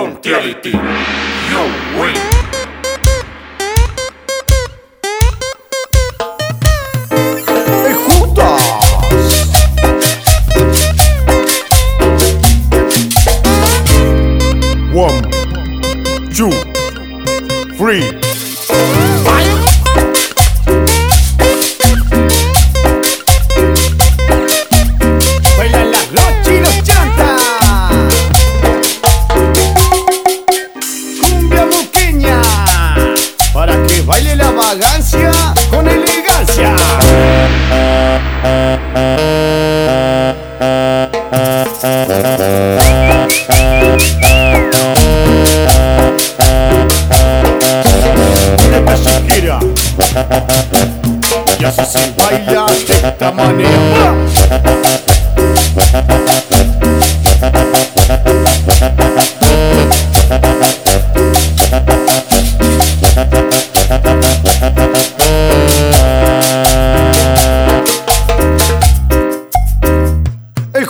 Contélite, yo win. One, two, three. Así baila de esta manera. ¡El!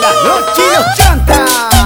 la noche nos chanta.